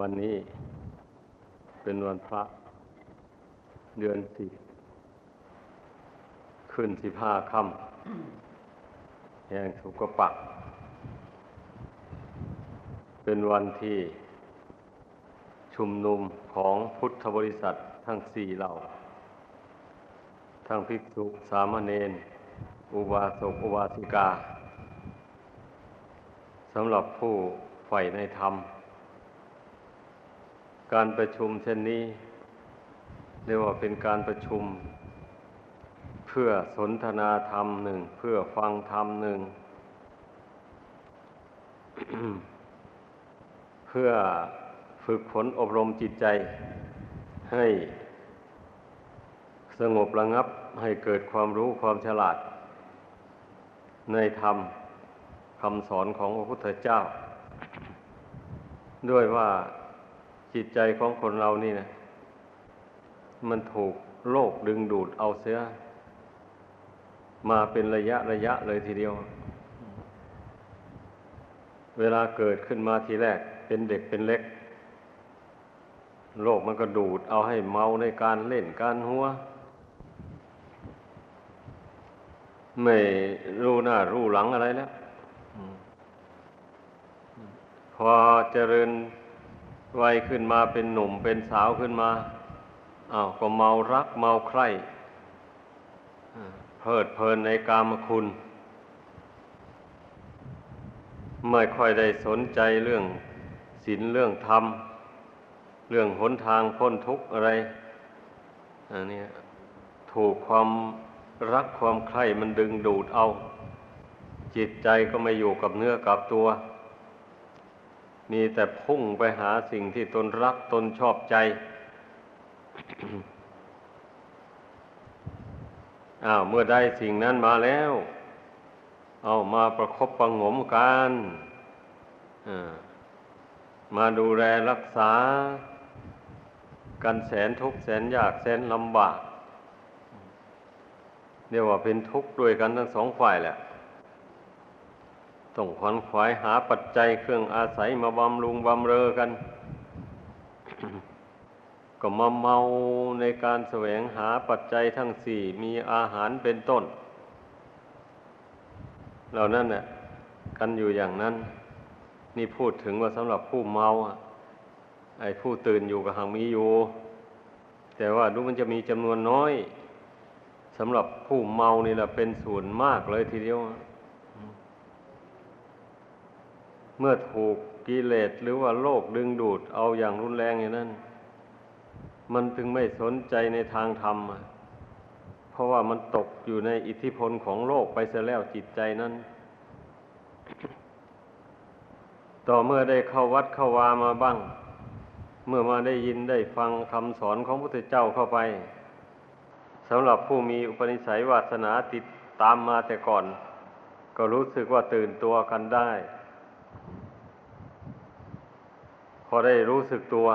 วันนี้เป็นวันพระเดือนสี่ขึ้นสิบห้าค่ำแห่งสุกปัก เป็นวันที่ชุมนุมของพุทธบริษัททั้งสี่เหล่า ทั้งภิกษุสามเณรอุบาสกอุบาสิกาสำหรับผู้ใฝ่ในธรรม การประชุมเช่นนี้ เรียกว่าเป็นการประชุม เพื่อสนทนาธรรมหนึ่ง เพื่อฟังธรรมหนึ่ง เพื่อฝึกฝนอบรมจิตใจ ให้สงบระงับให้เกิดความรู้ความฉลาด ในธรรมคำสอนของพระพุทธเจ้า ด้วยว่า จิตใจของคนเรานี่นะ มันถูกโลกดึงดูดเอาเสีย มาเป็นระยะระยะเลยทีเดียว เวลาเกิดขึ้นมาทีแรก เป็นเด็กเป็นเล็ก โลกมันก็ดูดเอาให้เมาในการเล่นการหัว ไม่รู้หน้ารู้หลังอะไรแล้วพอเจริญ วัยขึ้นมาเป็นหนุ่มเป็นสาวขึ้นมาอ้าวก็เมารักเมาใคร่เพลิดเพลินในกามคุณ ไม่ค่อยได้สนใจเรื่องศีลเรื่องธรรม เรื่องหนทางพ้นทุกข์อะไรอันนี้ถูกความรักความใคร่มันดึงดูดเอา จิตใจก็ไม่อยู่กับเนื้อกับตัว มีแต่พุ่งไปหาสิ่งที่ตนรักตนชอบใจ อ้าว เมื่อได้สิ่งนั้นมาแล้ว เอามาประครบประงมกันมาดูแลรักษา กันแสนทุกข์แสนยากแสนลำบากเรียกว่าเป็นทุกข์ด้วยกันทั้งสองฝ่ายแหละ ต้องขวนขวายหาปัจจัยเครื่องอาศัยมาบำรุงบำเรอกัน ก็มาเมาในการแสวงหาปัจจัยทั้งสี่มีอาหารเป็นต้น เหล่านั้นน่ะกันอยู่อย่างนั้น นี่พูดถึงว่าสำหรับผู้เมาไอ้ผู้ตื่นอยู่กับหางมีอยู่ แต่ว่าดูมันจะมีจำนวนน้อยสำหรับผู้เมานี่แหละเป็นส่วนมากเลยทีเดียว เมื่อถูกกิเลสหรือว่าโลกดึงดูดเอาอย่างรุนแรงอย่างนั้น มันถึงไม่สนใจในทางธรรม เพราะว่ามันตกอยู่ในอิทธิพลของโลกไปเสียแล้วจิตใจนั้น ต่อเมื่อได้เข้าวัดเข้าวามาบ้าง เมื่อมาได้ยินได้ฟังคำสอนของพระพุทธเจ้าเข้าไปสำหรับผู้มีอุปนิสัยวาสนาติดตามมาแต่ก่อน ก็รู้สึกว่าตื่นตัวกันได้ พอได้รู้สึกตัว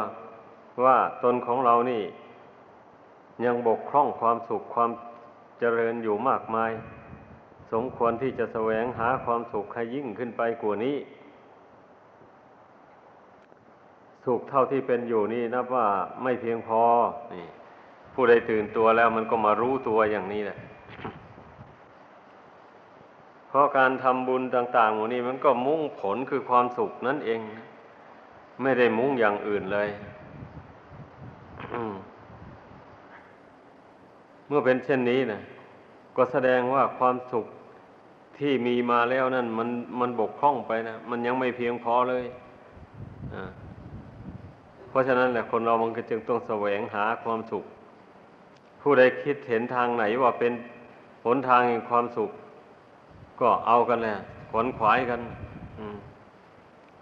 ว่าตนของเรานี่ ยังบกพร่องความสุขความเจริญอยู่มากมาย สมควรที่จะแสวงหาความสุขให้ยิ่งขึ้นไปกว่านี้ สุขเท่าที่เป็นอยู่นี่นับว่าไม่เพียงพอนี่ผู้ใดตื่นตัวแล้วมันก็มารู้ตัวอย่างนี้แหละเพราะการทำบุญต่าง ๆ หมนี้มันก็มุ่งผลคือความสุขนั่นเอง ไม่ได้มุ่งอย่างอื่นเลยเมื่อเป็นเช่นนี้นะก็แสดงว่าความสุขที่มีมาแล้วนั่น มันมันบกพร่องไปนะมันยังไม่เพียงพอเลยเพราะฉะนั้นแหละคนเรามันก็จึงต้องแสวงหาความสุข ผู้ใดคิดเห็นทางไหนว่าเป็นหนทางแห่งความสุข ก็เอากันแหละขวนขวายกัน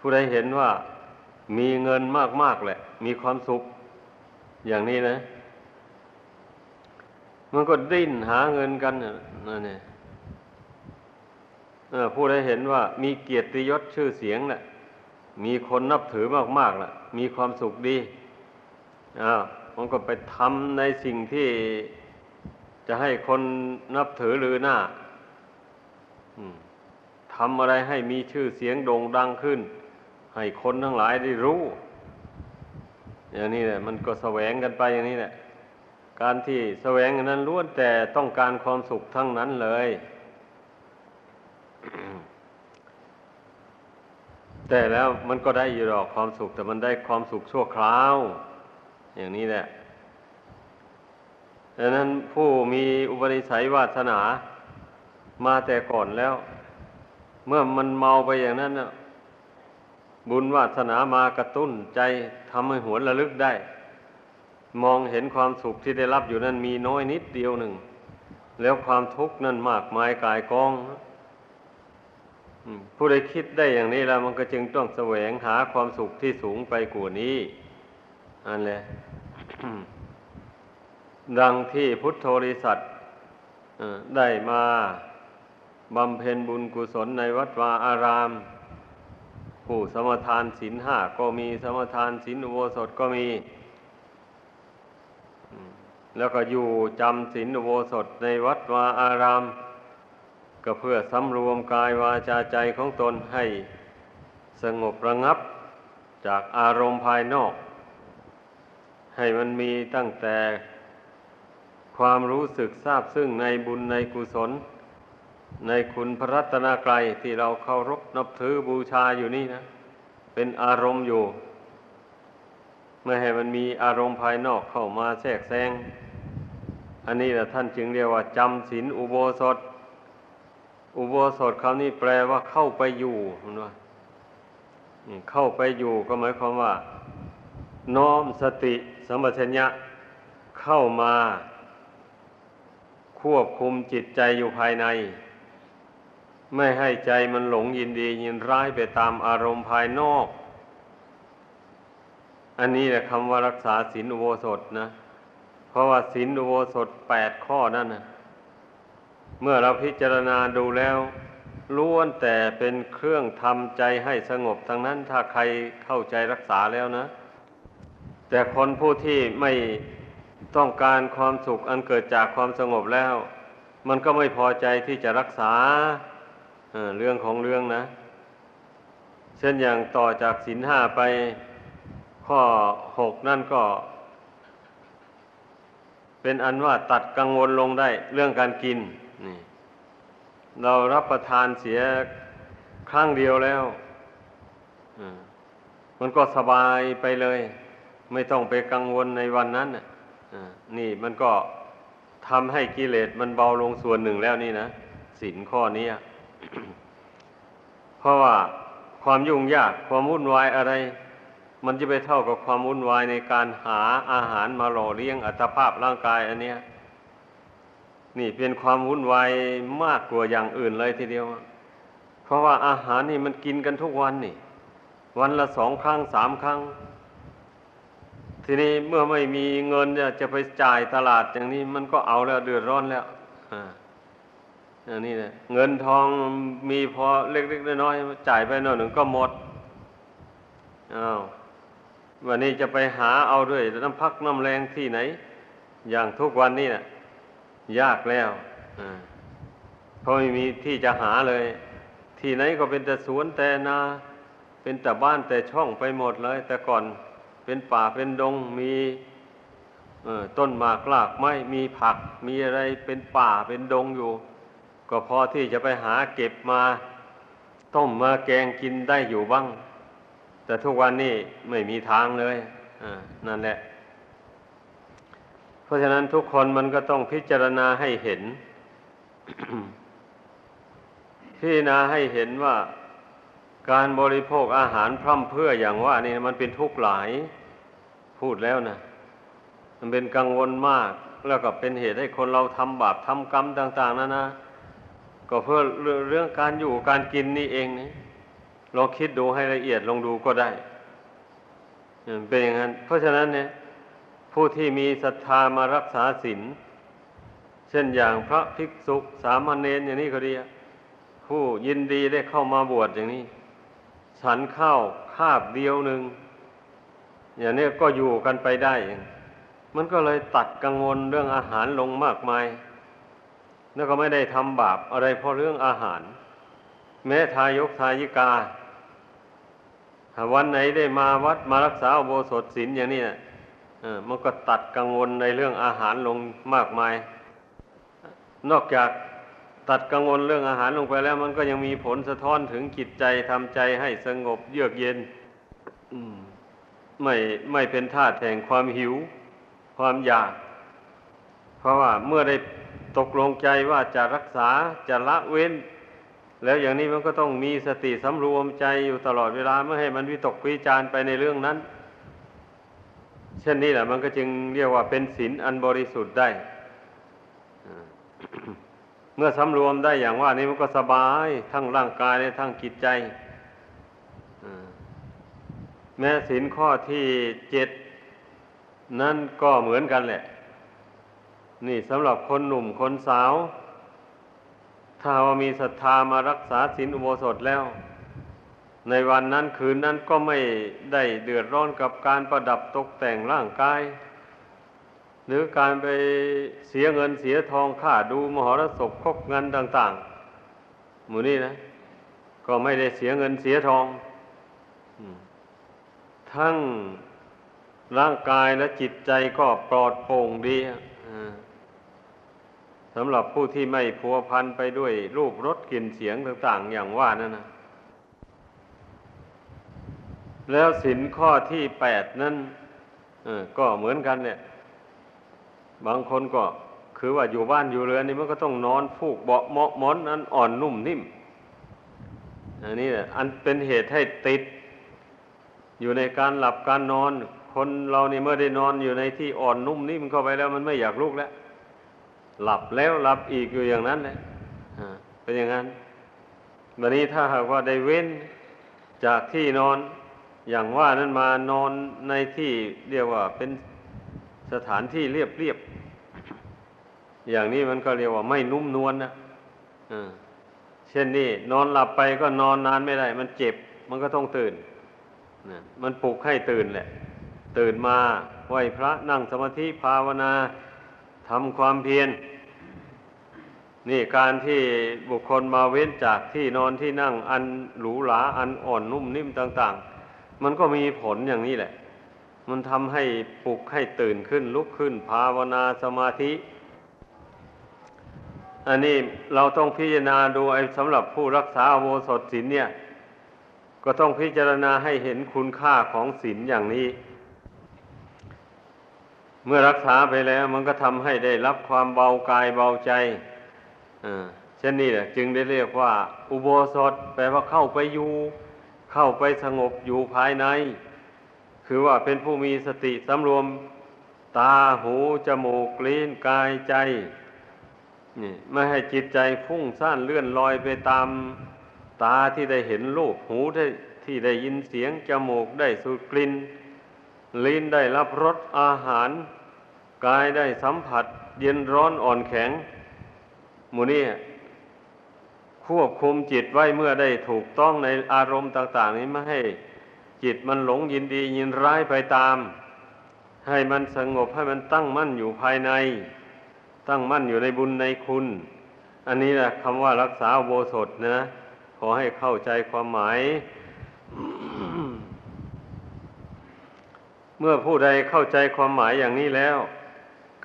ผู้ใดเห็นว่า มีเงินมากๆแหละ มีความสุข อย่างนี้นะ มันก็ดิ้นหาเงินกันนั่นเองผู้ใดเห็นว่ามีเกียรติยศชื่อเสียงแหละมีคนนับถือมากๆแหละมีความสุขดีอ้าวมันก็ไปทำในสิ่งที่จะให้คนนับถือหรือหน้าทำอะไรให้มีชื่อเสียงโด่งดังขึ้น ให้คนทั้งหลายได้รู้ อย่างนี้แหละ มันก็แสวงกันไปอย่างนี้แหละ การที่แสวงนั้นล้วนแต่ต้องการความสุขทั้งนั้นเลย แต่แล้วมันก็ได้อยู่หรอกความสุข แต่มันได้ความสุขชั่วคราว อย่างนี้แหละดังนั้นผู้มีอุปนิสัยวาสนามาแต่ก่อนแล้ว เมื่อมันเมาไปอย่างนั้นนะ บุญวาสนามากระตุ้นใจทำให้หวนระลึกได้ มองเห็นความสุขที่ได้รับอยู่นั้นมีน้อยนิดเดียวหนึ่ง แล้วความทุกข์นั้นมากมายกายกองผู้ใดคิดได้อย่างนี้แล้วมันก็จึงต้องแสวงหาความสุขที่สูงไปกว่านี้อันแหละดังที่พุทโธริสัตได้มาบำเพ็ญบุญกุศลในวัดวาอาราม ผู้สมทานศีลห้าก็มีสมทานศีลอุโบสถก็มี แล้วก็อยู่จำศีลอุโบสถในวัดวาอาราม ก็เพื่อสำรวมกายวาจาใจของตนให้สงบระงับจากอารมณ์ภายนอก ให้มันมีตั้งแต่ความรู้สึกทราบซึ่งในบุญในกุศล ในคุณพระรัตนกรัยที่เราเคารพนับถือบูชาอยู่นี่นะ เป็นอารมณ์อยู่ ไม่ให้มันมีอารมณ์ภายนอกเข้ามาแทรกแซงอันนี้แหละท่านจึงเรียกว่าจำศีลอุโบสถ อุโบสถคำนี้แปลว่าเข้าไปอยู่มันว่าเข้าไปอยู่ก็หมายความว่า น้อมสติสัมปชัญญะเข้ามา ควบคุมจิตใจอยู่ภายใน ไม่ให้ใจมันหลงยินดียินร้ายไปตามอารมณ์ภายนอก อันนี้แหละคำว่ารักษาศีลอุโบสถนะ เพราะว่าศีลอุโบสถแปดข้อนั่นนะเมื่อเราพิจารณาดูแล้วล้วนแต่เป็นเครื่องทำใจให้สงบทั้งนั้นถ้าใครเข้าใจรักษาแล้วนะ แต่คนผู้ที่ไม่ต้องการความสุขอันเกิดจากความสงบแล้ว มันก็ไม่พอใจที่จะรักษา เรื่องของเรื่องนะ เช่นอย่างต่อจากศีลห้าไปข้อหกนั่นก็ เป็นอันว่าตัดกังวลลงได้เรื่องการกินนี่เรารับประทานเสียครั้งเดียวแล้วมันก็สบายไปเลย ไม่ต้องไปกังวลในวันนั้นนี่มันก็ทำให้กิเลสมันเบาลงส่วนหนึ่งแล้วนี่นะสินข้อนี้ เพราะว่าความยุ่งยากความวุ่นวายอะไร มันจะไปเท่ากับความวุ่นวายในการหาอาหารมาหล่อเลี้ยงอัตภาพร่างกายอันเนี้ย นี่เป็นความวุ่นวายมากกว่าอย่างอื่นเลยทีเดียว เพราะว่าอาหารนี่มันกินกันทุกวันนี่ วันละสองครั้งสามครั้ง ทีนี้เมื่อไม่มีเงินจะไปจ่ายตลาดอย่างนี้ มันก็เอาแล้วเดือดร้อนแล้วอ่า อันนี้นะเงินทองมีพอเล็กๆน้อยๆจ่ายไปหน่อยหนึ่งก็หมดอ้าววันนี้จะไปหาเอาด้วยน้ำพักน้ำแรงที่ไหน อย่างทุกวันนี้นะ่ะยากแล้วเพราะไม่มีที่จะหาเลย ที่ไหนก็เป็นแต่สวนแต่นา เป็นแต่บ้านแต่ช่องไปหมดเลย แต่ก่อนเป็นป่าเป็นดงมีต้นหมากลากไม้มีผักมีอะไรเป็นป่าเป็นดงอยู่ ก็พอที่จะไปหาเก็บมาต้มมาแกงกินได้อยู่บ้าง แต่ทุกวันนี้ไม่มีทางเลยนั่นแหละ เพราะฉะนั้นทุกคนมันก็ต้องพิจารณาให้เห็น พิจารณาให้เห็นว่าการบริโภคอาหารพร่ำเพื่ออย่างว่านี่มันเป็นทุกข์หลายพูดแล้วนะมันเป็นกังวลมาก แล้วก็เป็นเหตุให้คนเราทำบาปทำกรรมต่าง ๆนั่นนะ ก็เพื่อเรื่องการอยู่การกินนี่เองนี่ลองคิดดูให้ละเอียดลองดูก็ได้เป็นอย่างนั้น เพราะฉะนั้นเนี่ย ผู้ที่มีศรัทธามารักษาศีลเช่นอย่างพระภิกษุสามเณรอย่างนี้ก็ดีผู้ยินดีได้เข้ามาบวชอย่างนี้ ฉันข้าวคาบเดียวหนึ่งอย่างนี้ก็อยู่กันไปได้ มันก็เลยตัดกังวลเรื่องอาหารลงมากมาย แล้วก็ไม่ได้ทำบาปอะไรเพราะเรื่องอาหาร แม้ทายกทายิกาวันไหนได้มาวัดมารักษาอุโบสถศีลอย่างนี้นะมันก็ตัดกังวลในเรื่องอาหารลงมากมาย นอกจากตัดกังวลเรื่องอาหารลงไปแล้ว มันก็ยังมีผลสะท้อนถึงจิตใจทำใจให้สงบเยือกเย็นไม่ไม่เป็นท่าแห่งความหิว ความอยาก เพราะว่าเมื่อได้ ตกลงใจว่าจะรักษาจะละเว้น แล้วอย่างนี้มันก็ต้องมีสติสำรวมใจอยู่ตลอดเวลาไม่ให้มันวิตกวิจารไปในเรื่องนั้น เช่นนี้แหละมันก็จึงเรียกว่าเป็นศีลอันบริสุทธิ์ได้ เมื่อสำรวมได้อย่างว่านี้มันก็สบายทั้งร่างกายและทั้งจิตใจแม้ศีลข้อที่เจ็ดนั่นก็เหมือนกันแหละ นี่สำหรับคนหนุ่มคนสาว ถ้าว่ามีศรัทธามารักษาศีลอุโบสถแล้ว ในวันนั้นคืนนั้นก็ไม่ได้เดือดร้อนกับการประดับตกแต่งร่างกาย หรือการไปเสียเงินเสียทองค่าดูมหรสพคบเงินต่างๆ หมู่นี้นะ ก็ไม่ได้เสียเงินเสียทองทั้งร่างกายและจิตใจก็ปลอดโปร่งดีสำหรับผู้ที่ไม่พัวพันไปด้วยรูปรสกลิ่นเสียงต่าง ๆ อย่างว่านั่นนะแล้วสินข้อที่แปดนั้นก็เหมือนกันเนี่ย บางคนก็คือว่าอยู่บ้านอยู่เรือนนี่มันก็ต้องนอนฟูกเบาะเมาะมอนนั้นอ่อนนุ่มนิ่ม อันนี้อันเป็นเหตุให้ติด อยู่ในการหลับการนอน คนเรานี่เมื่อได้นอนอยู่ในที่อ่อนนุ่มนิ่มเข้าไปแล้วมันไม่อยากลุกแล้ว หลับแล้วหลับอีกอยู่อย่างนั้นแหละเป็นอย่างนั้นวันนี้ถ้าหากว่าได้เว้นจากที่นอนอย่างว่านั้นมานอนในที่เรียกว่าเป็นสถานที่เรียบเรียบอย่างนี้มันก็เรียกว่าไม่นุ่มนวลนะเช่นนี้นอนหลับไปก็นอนนานไม่ได้ มันเจ็บ มันก็ต้องตื่นมันปลุกให้ตื่นแหละ ตื่นมาไหวพระนั่งสมาธิภาวนา ทำความเพียรนี่การที่บุคคลมาเว้นจากที่นอนที่นั่งอันหรูหราอันอ่อนนุ่มนิ่มต่าง ๆ มันก็มีผลอย่างนี้แหละ มันทำให้ปลุกให้ตื่นขึ้นลุกขึ้น ภาวนาสมาธิ อันนี้เราต้องพิจารณาดูไอ้สำหรับผู้รักษาโวสถศีลเนี่ย ก็ต้องพิจารณาให้เห็นคุณค่าของศีลอย่างนี้ เมื่อรักษาไปแล้ว มันก็ทำให้ได้รับความเบากายเบาใจเช่นนี้แหละจึงได้เรียกว่า อุโบสถแปลว่าเข้าไปอยู่ เข้าไปสงบอยู่ภายใน คือว่าเป็นผู้มีสติสำรวม ตาหูจมูกลิ้นกายใจนี่ไม่ให้จิตใจฟุ้งซ่านเลื่อนลอยไปตาม ตาที่ได้เห็นรูปหูได้ที่ได้ยินเสียงจมูกได้สูดกลิ่น ลิ้นได้รับรสอาหาร กายได้สัมผัส เย็นร้อนอ่อนแข็งหมูนี่ควบคุมจิตไว้เมื่อได้ถูกต้องในอารมณ์ต่าง ๆ นี้ไม่ให้ จิตมันหลงยินดียินร้ายไปตาม ให้มันสงบให้มันตั้งมั่นอยู่ภายใน ตั้งมั่นอยู่ในบุญในคุณ อันนี้แหละคำว่ารักษาโบสถนะ ขอให้เข้าใจความหมาย เมื่อผู้ใดเข้าใจความหมายอย่างนี้แล้ว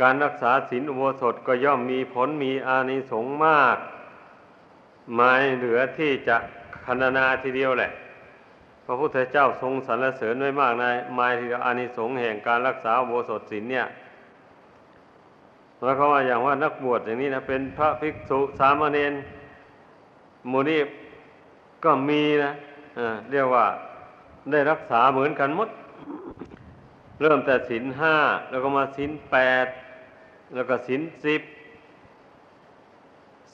การรักษาศีลอุโบสถก็ย่อมมีผลมีอานิสงส์มาก ไม่เหลือที่จะคณนาทีเดียวแหละ พระพุทธเจ้าทรงสรรเสริญไว้มากในมาทีเดียวอานิสงส์แห่งการรักษาอุโบสถศีลเนี่ยหมายความว่าอย่างว่านักบวชอย่างนี้นะเป็นพระภิกษุสามเณรมูนีก็มีนะะเรียกว่าได้รักษาเหมือนกันหมด เริ่มแต่ศีลห้าแล้วก็มาศีลแปดแล้วก็สินสิบ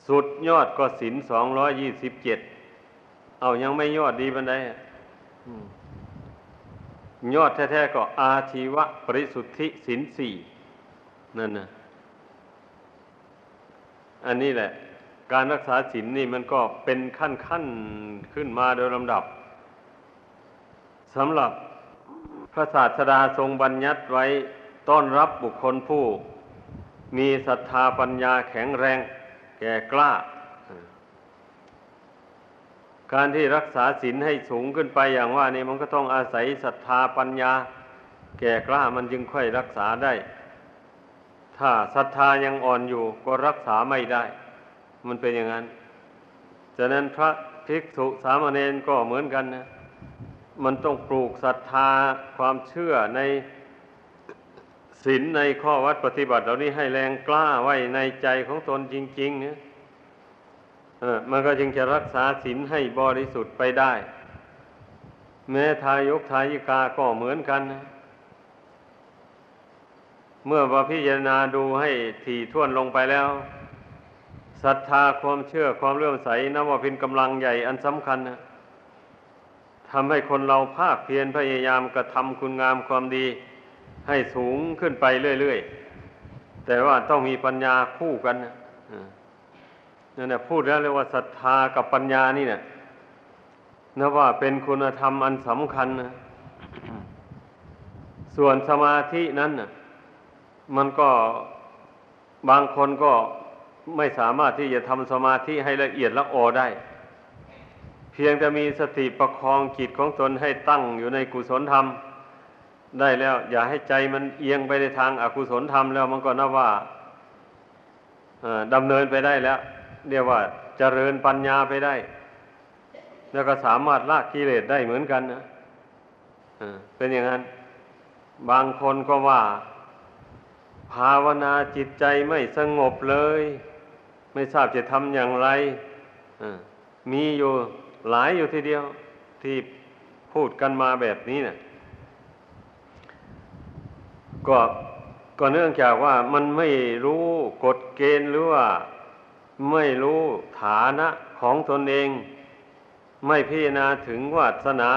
สุดยอดก็สินสองร้อยยี่สิบเจ็ดเอายังไม่ยอดดีบันไดยอดแท้ๆก็อาชีวะปริสุทธิสินสี่นั่นนะอันนี้แหละ การรักษาศีลนนี่มันก็เป็นขั้นขั้นขึ้นมาโดยลำดับสำหรับ พระศาสดาทรงบัญญัติไว้ต้อนรับบุคคลผู้ มีศรัทธาปัญญาแข็งแรง แก่กล้า การที่รักษาศีลให้สูงขึ้นไปอย่างว่านี่มันก็ต้องอาศัยศรัทธาปัญญา แก่กล้ามันจึงค่อยรักษาได้ ถ้าศรัทธายังอ่อนอยู่ก็รักษาไม่ได้ มันเป็นอย่างนั้น ฉะนั้นพระภิกษุสามเณรก็เหมือนกันนะ มันต้องปลูกศรัทธาความเชื่อในศีลในข้อวัดปฏิบัติเหล่านี้ให้แรงกล้าไว้ในใจของตนจริงๆเนี่ยเออมันก็จึงจะรักษาศีลให้บริสุทธิ์ไปได้ แม้ทายกทายิกาก็เหมือนกันนะเมื่อว่าพิจารณาดูให้ถี่ถ้วนลงไปแล้วศรัทธาความเชื่อความเลื่อมใสนับว่าเป็นกำลังใหญ่อันสำคัญนะ ทำให้คนเราภาคเพียรพยายามกระทำคุณงามความดี ให้สูงขึ้นไปเรื่อยๆ แต่ว่าต้องมีปัญญาคู่กันนะนั่นแหละพูดแล้วเรียกว่าศรัทธากับปัญญานี่เนี่ยนับว่าเป็นคุณธรรมอันสำคัญนะส่วนสมาธินั้นน่ะมันก็บางคนก็ไม่สามารถที่จะทำสมาธิให้ละเอียดละออได้ เพียงแต่มีสติประคองจิตของตนให้ตั้งอยู่ในกุศลธรรม ได้แล้ว อย่าให้ใจมันเอียงไปในทางอากุศลธรรมแล้วมันก็นับว่าดำเนินไปได้แล้ว เรียกว่าเจริญปัญญาไปได้ แล้วก็สามารถละกิเลสได้เหมือนกันนะเป็นอย่างนั้น บางคนก็ว่า ภาวนาจิตใจไม่สงบเลย ไม่ทราบจะทำอย่างไรมีอยู่ หลายอยู่ทีเดียวที่พูดกันมาแบบนี้เนะ่ะก็ก็เนื่องจากว่ามันไม่รู้กฎเกณฑ์หรือว่าไม่รู้ฐานะของตนเอง ไม่พิจารณาถึงวาสนา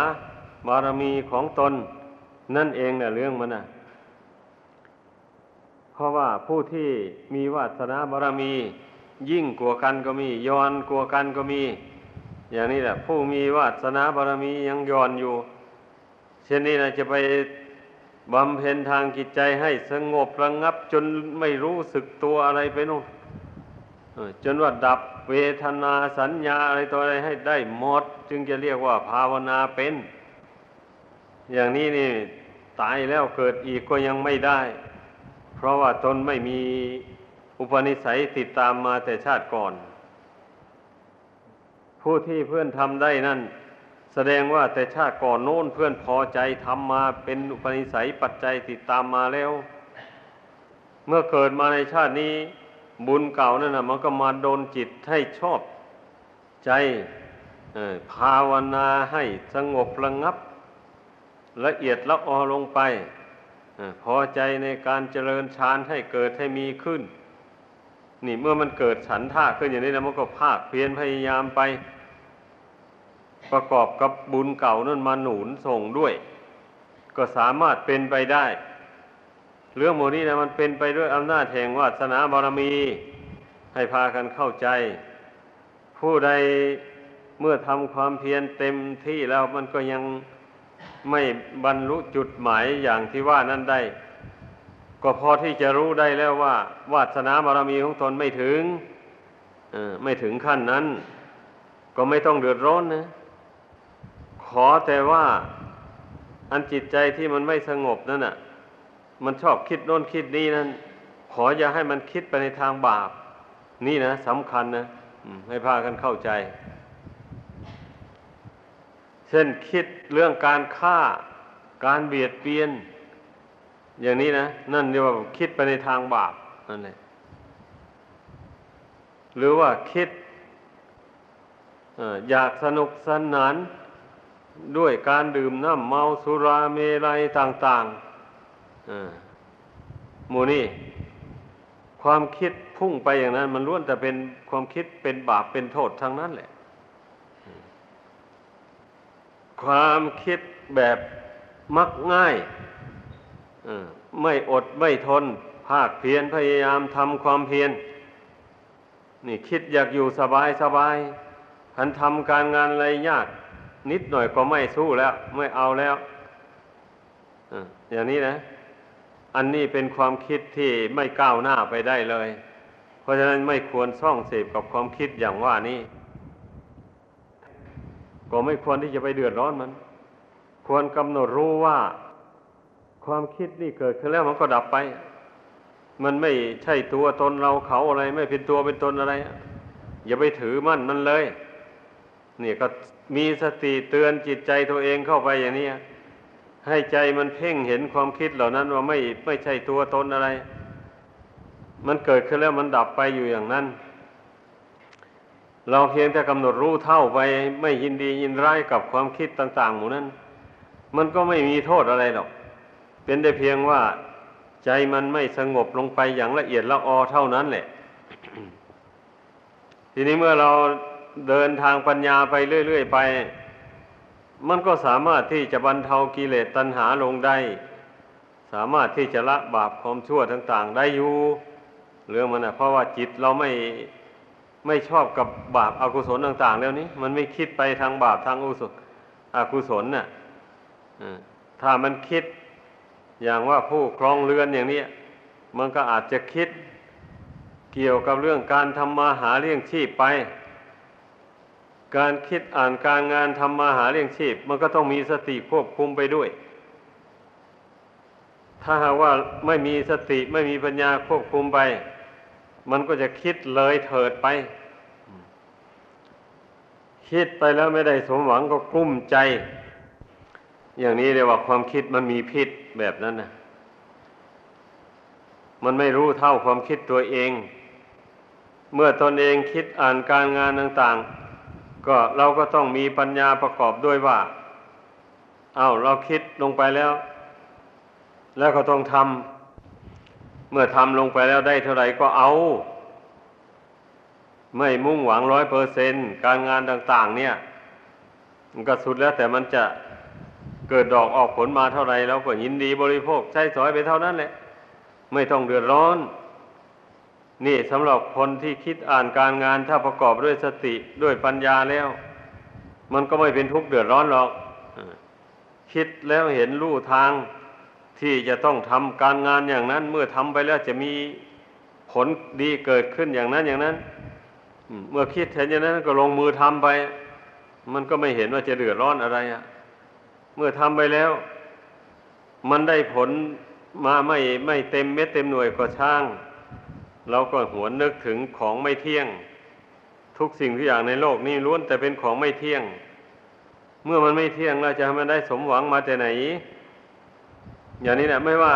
บารมีของตน นั่นเองนะเรื่องมันนะเพราะว่าผู้ที่มีวาสนาบารมี ยิ่งกลัวกันก็มีย้อนกลัวกันก็มี อย่างนี้แหละ ผู้มีวาสนาบารมียังย้อนอยู่ เช่นนี้นะจะไปบำเพ็ญทางจิตใจให้สงบระงงับ จนไม่รู้สึกตัวอะไรไปนู่นจนว่าดับเวทนาสัญญาอะไรตัวอะไรให้ได้หมด จึงจะเรียกว่าภาวนาเป็น อย่างนี้นี่ตายแล้วเกิดอีกก็ยังไม่ได้ เพราะว่าตนไม่มีอุปนิสัยติดตามมาแต่ชาติก่อน ผู้ที่เพื่อนทำได้นั่น แสดงว่าแต่ชาติก่อนโน้นเพื่อนพอใจทำมาเป็นอุปนิสัยปัจจัยติดตามมาแล้ว เมื่อเกิดมาในชาตินี้ บุญเก่านั่นนะมันก็มาโดนจิตให้ชอบใจภาวนาให้สงบระงับ ละเอียดละออลงไปพอใจในการเจริญฌานให้เกิดให้มีขึ้น นี่เมื่อมันเกิดฉันท่าขึ้นอย่างนี้แล้วมันก็ภาคเพียรพยายามไป ประกอบกับบุญเก่านั่นมาหนุนส่งด้วย ก็สามารถเป็นไปได้ เรื่องโมนี้นะมันเป็นไปด้วยอำนาจแห่งวาสนาบารมี ให้พากันเข้าใจ ผู้ใดเมื่อทำความเพียรเต็มที่แล้วมันก็ยังไม่บรรลุจุดหมายอย่างที่ว่านั้นได้ ก็พอที่จะรู้ได้แล้วว่า วาสนาบารมีของตนไม่ถึงไม่ถึงขั้นนั้น ก็ไม่ต้องเดือดร้อนนะ ขอแต่ว่าอันจิตใจที่มันไม่สงบนั่นน่ะ มันชอบคิดโน้นคิดนี้นั่นขออย่าให้มันคิดไปในทางบาป นี่นะสำคัญนะให้พากันเข้าใจ เช่นคิดเรื่องการฆ่าการเบียดเบียน อย่างนี้นะนั่นเรียกว่าคิดไปในทางบาปนั่นแหละหรือว่าคิดอยากสนุกสนานด้วยการดื่มน้ำเมาสุราเมลัยต่างๆหมูนี่ ความคิดพุ่งไปอย่างนั้น มันล้วนแต่เป็นความคิดเป็นบาปเป็นโทษทั้งนั้นแหละ ความคิดแบบมักง่าย ไม่อดไม่ทน ภาคเพียรพยายามทำความเพียรนี่คิดอยากอยู่สบายสบายพันทำการงานอะไรยาก นิดหน่อยก็ไม่สู้แล้ว ไม่เอาแล้วอย่างนี้นะ อันนี้เป็นความคิดที่ไม่ก้าวหน้าไปได้เลย เพราะฉะนั้นไม่ควรซ่องเสพกับความคิดอย่างว่านี้ ก็ไม่ควรที่จะไปเดือดร้อนมัน ควรกำหนดรู้ว่า ความคิดนี่เกิดขึ้นแล้วมันก็ดับไป มันไม่ใช่ตัวตนเราเขาอะไร ไม่เป็นตัวเป็นตนอะไร อย่าไปถือมั่นมันเลย นี่ก็มีสติเตือนจิตใจตัวเองเข้าไปอย่างนี้ให้ใจมันเพ่งเห็นความคิดเหล่านั้นว่าไม่ไม่ใช่ตัวตนอะไร มันเกิดขึ้นแล้วมันดับไปอยู่อย่างนั้น เราเพียงแต่กำหนดรู้เท่าไป ไม่ยินดียินร้ายกับความคิดต่าง ๆ หมู่นั้น มันก็ไม่มีโทษอะไรหรอก เป็นได้เพียงว่าใจมันไม่สงบลงไปอย่างละเอียดละออเท่านั้นแหละ ทีนี้เมื่อเราเดินทางปัญญาไปเรื่อย ๆ ไป มันก็สามารถที่จะบรรเทากิเลสตัณหาลงได้ สามารถที่จะละบาปความชั่วต่าง ๆ ได้อยู่เรื่องมันนะเพราะว่าจิตเราไม่ไม่ชอบกับบาปอากุศลต่าง ๆ แล้วนี้ มันไม่คิดไปทางบาปทางอุศอกุศลน่ะถ้ามันคิด อย่างว่าผู้ครองเรือนอย่างนี้มันก็อาจจะคิดเกี่ยวกับเรื่องการทำมาหาเลี้ยงชีพไป การคิดอ่านการงานทำมาหาเลี้ยงชีพ มันก็ต้องมีสติควบคุมไปด้วย ถ้าหากว่าไม่มีสติไม่มีปัญญาควบคุมไป มันก็จะคิดเลยเถิดไป คิดไปแล้วไม่ได้สมหวังก็กลุ้มใจ อย่างนี้เรียกว่าความคิดมันมีพิษ แบบนั้นนะมันไม่รู้เท่าความคิดตัวเอง เมื่อตนเองคิดอ่านการงานต่างๆ ก็เราก็ต้องมีปัญญาประกอบด้วยว่า เอา้าเราคิดลงไปแล้ว แล้วก็ต้องทำเมื่อทำลงไปแล้วได้เท่าไหร่ก็เอา ไม่มุ่งหวังร้อยเปอร์เซนการงานต่าง ๆ เนี่ย มันก็สุดแล้วแต่มันจะ เกิดดอกออกผลมาเท่าไรแล้วก็ยินดีบริโภคใช้สอยไปเท่านั้นแหละ ไม่ต้องเดือดร้อน นี่สำหรับคนที่คิดอ่านการงานถ้าประกอบด้วยสติด้วยปัญญาแล้ว มันก็ไม่เป็นทุกข์เดือดร้อนหรอกคิดแล้วเห็นรู้ทางที่จะต้องทำการงานอย่างนั้น เมื่อทำไปแล้วจะมีผลดีเกิดขึ้นอย่างนั้นอย่างนั้นเมื่อคิดเห็นอย่างนั้นก็ลงมือทำไป มันก็ไม่เห็นว่าจะเดือดร้อนอะไรอะ่ะ เมื่อทำไปแล้ว มันได้ผลมาไม่ไม่เต็มเม็ดเต็มหน่วยก็ช่าง เราก็หวนนึกถึงของไม่เที่ยง ทุกสิ่งทุกอย่างในโลกนี้ล้วนแต่เป็นของไม่เที่ยง เมื่อมันไม่เที่ยงเราจะให้มันได้สมหวังมาแต่ไหน อย่างนี้นะไม่ว่า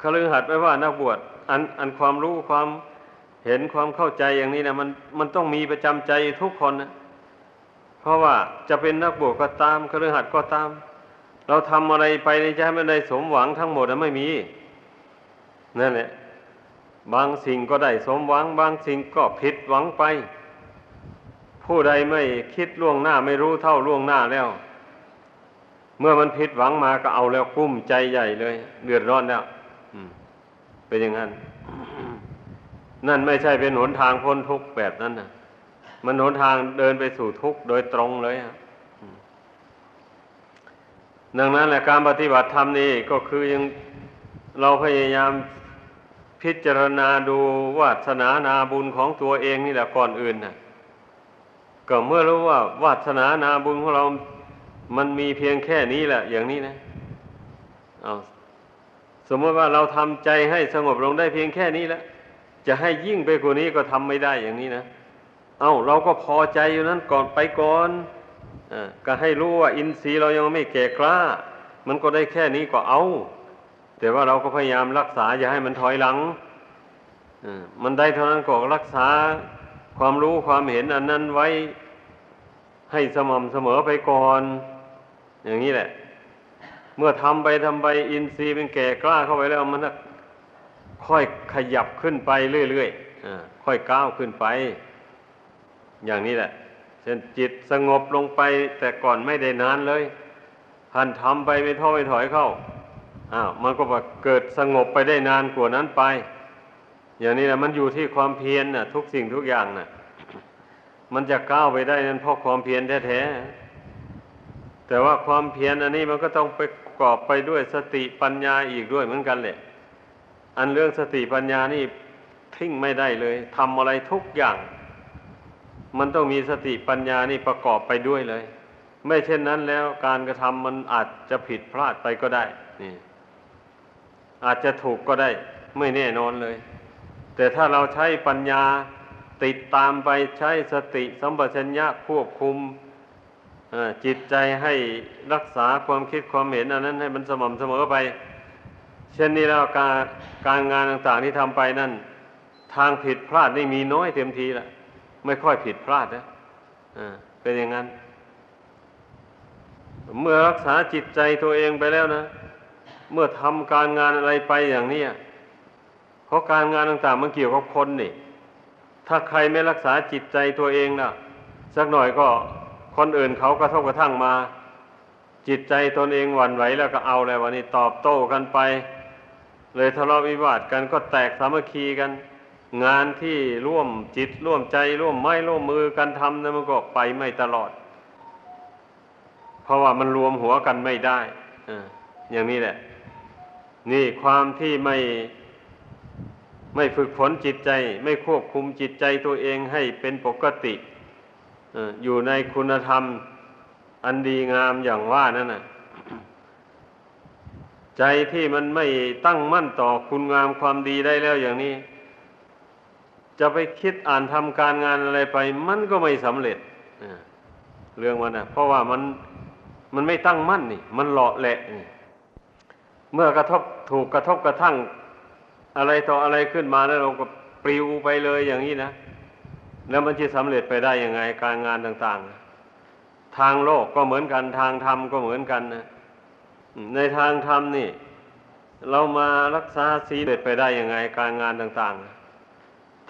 คฤหัสถ์ไม่ว่านักบวชอันอันความรู้ความเห็นความเข้าใจอย่างนี้นะมันมันต้องมีประจำใจทุกคนนะ เพราะว่าจะเป็นนักบวชก็ตามคฤหัสถ์ก็ตาม เราทำอะไรไปในใจไม่ได้สมหวังทั้งหมดไม่มีนั่นแหละบางสิ่งก็ได้สมหวัง บางสิ่งก็ผิดหวังไป ผู้ใดไม่คิดล่วงหน้าไม่รู้เท่าล่วงหน้าแล้ว เมื่อมันผิดหวังมาก็เอาแล้วกุ้มใจใหญ่เลย เดือดร้อนแล้วเป็นอย่างนั้น นั่นไม่ใช่เป็นหนทางพ้นทุกข์แบบนั้นนะ มันหนทางเดินไปสู่ทุกข์โดยตรงเลยดังนั้นแหละการปฏิบัติธรรมนี่ก็คือยังเราพยายามพิจารณาดูวาสนานาบุญของตัวเองนี่แหละก่อนอื่นนะก็เมื่อรู้ว่าวาสนานาบุญของเรา มันมีเพียงแค่นี้แหละ อย่างนี้นะเอาสมมติว่าเราทำใจให้สงบลงได้เพียงแค่นี้แล้วจะให้ยิ่งไปกว่านี้ก็ทำไม่ได้อย่างนี้นะ เอา้าเราก็พอใจอยู่นั้นก่อนไปก่อนอก็ให้รู้ว่าอินทรีย์เรายังไม่แก่กล้า มันก็ได้แค่นี้ก็เอา แต่ว่าเราก็พยายามรักษาอย่าให้มันถอยหลังมันได้เท่านั้นก็รักษาความรู้ความเห็นอันนั้นไว้ให้สม่ำเสมอไปก่อน อย่างนี้แหละ เมื่อทำไปทำไปอินทรีย์เป็นแก่กล้าเข้าไปแล้วมันค่อยขยับขึ้นไปเรื่อยๆค่อยก้าวขึ้นไป อย่างนี้แหละ เช่นจิตสงบลงไปแต่ก่อนไม่ได้นานเลยพันทำไปไม่ท้อไม่ถอยเข้าอ้าวมันก็เกิดสงบไปได้นานกว่านั้นไป อย่างนี้แหละมันอยู่ที่ความเพียรน่ะ ทุกสิ่งทุกอย่างน่ะ มันจะก้าวไปได้นั้นเพราะความเพียรแท้ๆแต่ว่าความเพียรอันนี้มันก็ต้องไปประกอบไปด้วยสติปัญญาอีกด้วยเหมือนกันแหละ อันเรื่องสติปัญญานี่ทิ้งไม่ได้เลยทำอะไรทุกอย่าง มันต้องมีสติปัญญานี่ประกอบไปด้วยเลย ไม่เช่นนั้นแล้วการกระทำมันอาจจะผิดพลาดไปก็ได้นี่อาจจะถูกก็ได้ ไม่แน่นอนเลย แต่ถ้าเราใช้ปัญญาติดตามไปใช้สติสัมปชัญญะควบคุมจิตใจให้รักษาความคิดความเห็นอันนั้นให้มันสม่ำเสมอไป เช่นนี้แล้วการการงานต่างๆที่ทำไปนั่น ทางผิดพลาดนี่มีน้อยเต็มทีละ ไม่ค่อยผิดพลาดนะเป็นอย่างนั้น เมื่อรักษาจิตใจตัวเองไปแล้วนะ เมื่อทำการงานอะไรไปอย่างนี้เพราะการงานต่างๆมันเกี่ยวกับคนนี่ ถ้าใครไม่รักษาจิตใจตัวเองนะสักหน่อยก็คนอื่นเขากระทบกระทั่งมา จิตใจตนเองหวั่นไหวแล้วก็เอาเลยวันนี้ตอบโต้กันไป เลยทะเลาะวิวาทกันก็แตกสามัคคีกัน งานที่ร่วมจิตร่วมใจร่วมไม้ร่วมมือกันทำนะมันก็ไปไม่ตลอด เพราะว่ามันรวมหัวกันไม่ได้ออย่างนี้แหละ นี่ความที่ไม่ไม่ฝึกฝนจิตใจ ไม่ควบคุมจิตใจตัวเองให้เป็นปกติอยู่ในคุณธรรมอันดีงามอย่างว่านั่นน่ะ ใจที่มันไม่ตั้งมั่นต่อคุณงามความดีได้แล้วอย่างนี้ จะไปคิดอ่านทำการงานอะไรไป มันก็ไม่สำเร็จเรื่องมันนะเพราะว่ามันมันไม่ตั้งมั่นนี่ มันหล่อแหละเมื่อกระทบถูกกระทบกระทั่ง อะไรต่ออะไรขึ้นมาแล้วเราก็ปลิวไปเลยอย่างนี้นะแล้วมันจะสำเร็จไปได้ยังไงการงานต่างๆ ทางโลกก็เหมือนกันทางธรรมก็เหมือนกันนะในทางธรรมนี่ เรามารักษาศีลเด็ดไปได้ยังไงการงานต่างๆ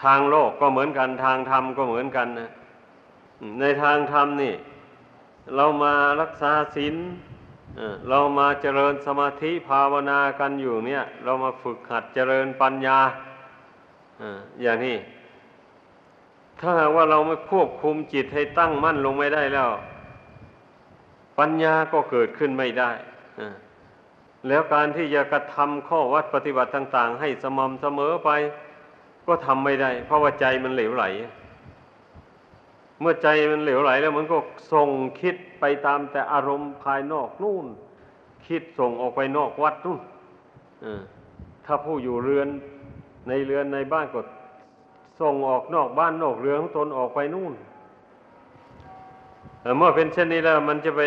ทางโลกก็เหมือนกัน ทางธรรมก็เหมือนกันนะในทางธรรมนี่ เรามารักษาศีลเรามาเจริญสมาธิภาวนากันอยู่เนี่ย เรามาฝึกหัดเจริญปัญญาอย่างนี้ ถ้าหากว่าเราไม่ควบคุมจิตให้ตั้งมั่นลงไม่ได้แล้ว ปัญญาก็เกิดขึ้นไม่ได้แล้วการที่จะกระทำข้อวัดปฏิบัติต่าง ๆ ให้สม่ำเสมอไป ก็ทำไม่ได้ เพราะว่าใจมันเหลวไหล เมื่อใจมันเหลวไหลแล้วมันก็ส่งคิดไปตามแต่อารมณ์ภายนอกนู่น คิดส่งออกไปนอกวัดนู่นถ้าผู้อยู่เรือนในเรือนในบ้านก็ส่งออกนอกบ้านนอกเรือนของตนออกไปนู่นเมื่อเป็นเช่นนี้แล้ว มันจะไป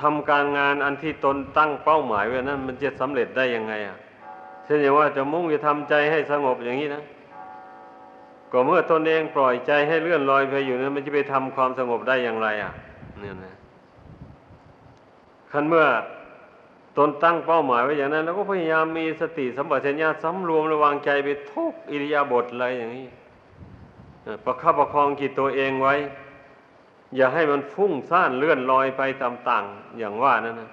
ทำการงานอันที่ตนตั้งเป้าหมายไว้นั้น มันจะสำเร็จได้ยังไงอะ เช่นอย่างว่าจะมุ่งจะทำใจให้สงบอย่างนี้นะก็เมื่อตนเองปล่อยใจให้เลื่อนลอยไปอยู่นั้นมันจะไปทำความสงบได้อย่างไร อะเนี่ยนะคันเมื่อตนตั้งเป้าหมายไว้อย่างนั้นแล้วก็พยายามมีสติสัมปชัญญะสำรวมระวังใจไปทุกอิริยาบถอะไรอย่างนี้ประคับประคองจิตตัวเองไว้ อย่าให้มันฟุ้งซ่านเลื่อนลอยไปตามต่างอย่างว่านั่นนะ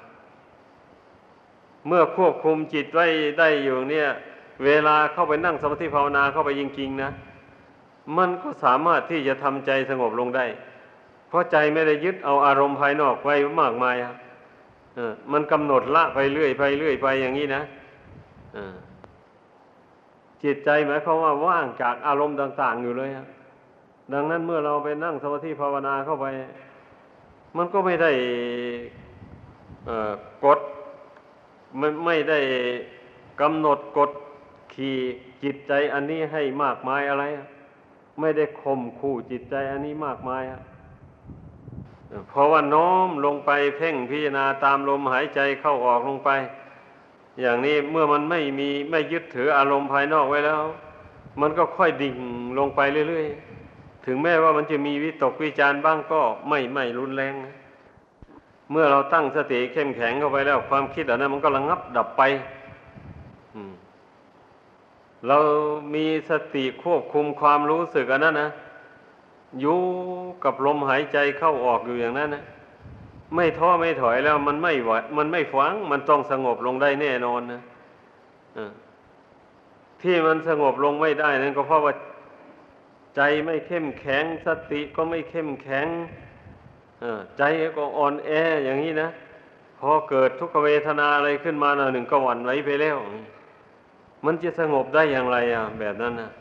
เมื่อควบคุมจิตไว้ได้อยู่เนี่ย เวลาเข้าไปนั่งสมาธิภาวนาเข้าไปจริงๆนะ มันก็สามารถที่จะทำใจสงบลงได้ เพราะใจไม่ได้ยึดเอาอารมณ์ภายนอกไว้มากมายครับมันกำหนดละไปเรื่อยไปเรื่อยไปอย่างนี้นะจิตใจหมายความว่าว่างจากอารมณ์ต่าง ๆ อยู่เลยครับดังนั้นเมื่อเราไปนั่งสมาธิภาวนาเข้าไป มันก็ไม่ได้กด ไม่ไม่ได้กำหนดกดขี่จิตใจอันนี้ให้มากมายอะไร ไม่ได้ข่มขู่จิตใจอันนี้มากมายเพราะว่าน้อมลงไปเพ่งพิจารณาตามลมหายใจเข้าออกลงไป อย่างนี้เมื่อมันไม่มีไม่ยึดถืออารมณ์ภายนอกไว้แล้ว มันก็ค่อยดิ่งลงไปเรื่อย ๆ ถึงแม้ว่ามันจะมีวิตกวิจารบ้างก็ไม่ไม่รุนแรงนะ เมื่อเราตั้งสติเข้มแข็งเข้าไปแล้ว ความคิดเหล่านั้นมันก็ระงับดับไปเรามีสติควบคุมความรู้สึกอันนั้นนะอยู่กับลมหายใจเข้าออกอยู่อย่างนั้นนะไม่ท้อไม่ถอยแล้วมันไม่ไหวมันไม่ฟังมันต้องสงบลงได้แน่นอนนะที่มันสงบลงไม่ได้นั่นก็เพราะว่าใจไม่เข้มแข็ง สติก็ไม่เข้มแข็ง ใจก็อ่อนแออย่างนี้นะพอเกิดทุกขเวทนาอะไรขึ้นมาหนึ่งก็หวั่นไหวไปแล้ว มันจะสงบได้อย่างไรอะ แบบนั้นนะ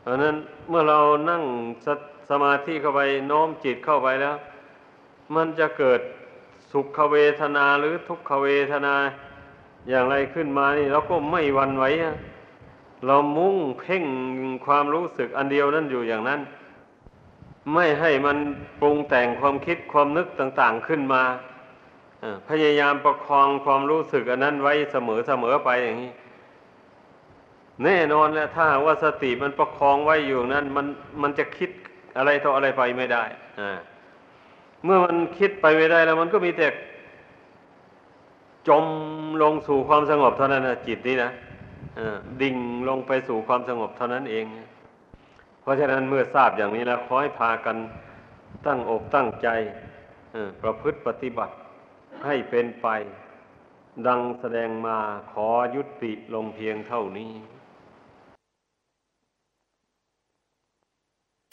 เพราะนั้นเมื่อเรานั่งสสมาธิเข้าไปน้อมจิตเข้าไปแล้ว มันจะเกิดสุขเวทนาหรือทุกขเวทนาอย่างไรขึ้นมานี่เราก็ไม่หวันไหวเรามุ่งเพ่งความรู้สึกอันเดียวนั่นอยู่อย่างนั้น ไม่ให้มันปรุงแต่งความคิดความนึกต่าง ๆขึ้นมาพยายามประคองความรู้สึกอันนั้นไว้เสมอเสมอไปอย่างนี้ แน่นอนแหละถ้าว่าสติมันประคองไว้อยู่นั้น มันมันจะคิดอะไรต่ออะไรไปไม่ได้อ่าเมื่อมันคิดไปไม่ได้แล้ว มันก็มีแต่จมลงสู่ความสงบเท่านั้นนะจิตนี่นะดิ่งลงไปสู่ความสงบเท่านั้นเองเพ ราะฉะนั้นเมื่อทราบอย่างนี้แล้วขอให้พากันตั้งอกตั้งใจประพฤติปฏิบัติให้เป็นไป ดังแสดงมาขอยุติลงเพียงเท่านี้